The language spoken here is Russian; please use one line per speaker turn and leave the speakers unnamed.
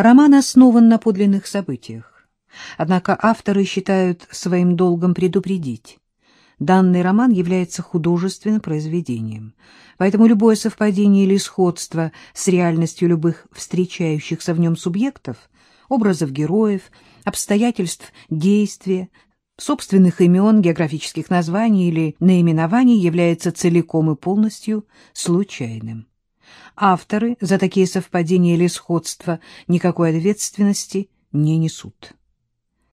Роман основан на подлинных событиях. Однако авторы считают своим долгом предупредить. Данный роман является художественным произведением, поэтому любое совпадение или сходство с реальностью любых встречающихся в нем субъектов, образов героев, обстоятельств действия, собственных имен, географических названий или наименований является целиком и полностью случайным. Авторы за такие совпадения или сходства никакой ответственности не несут.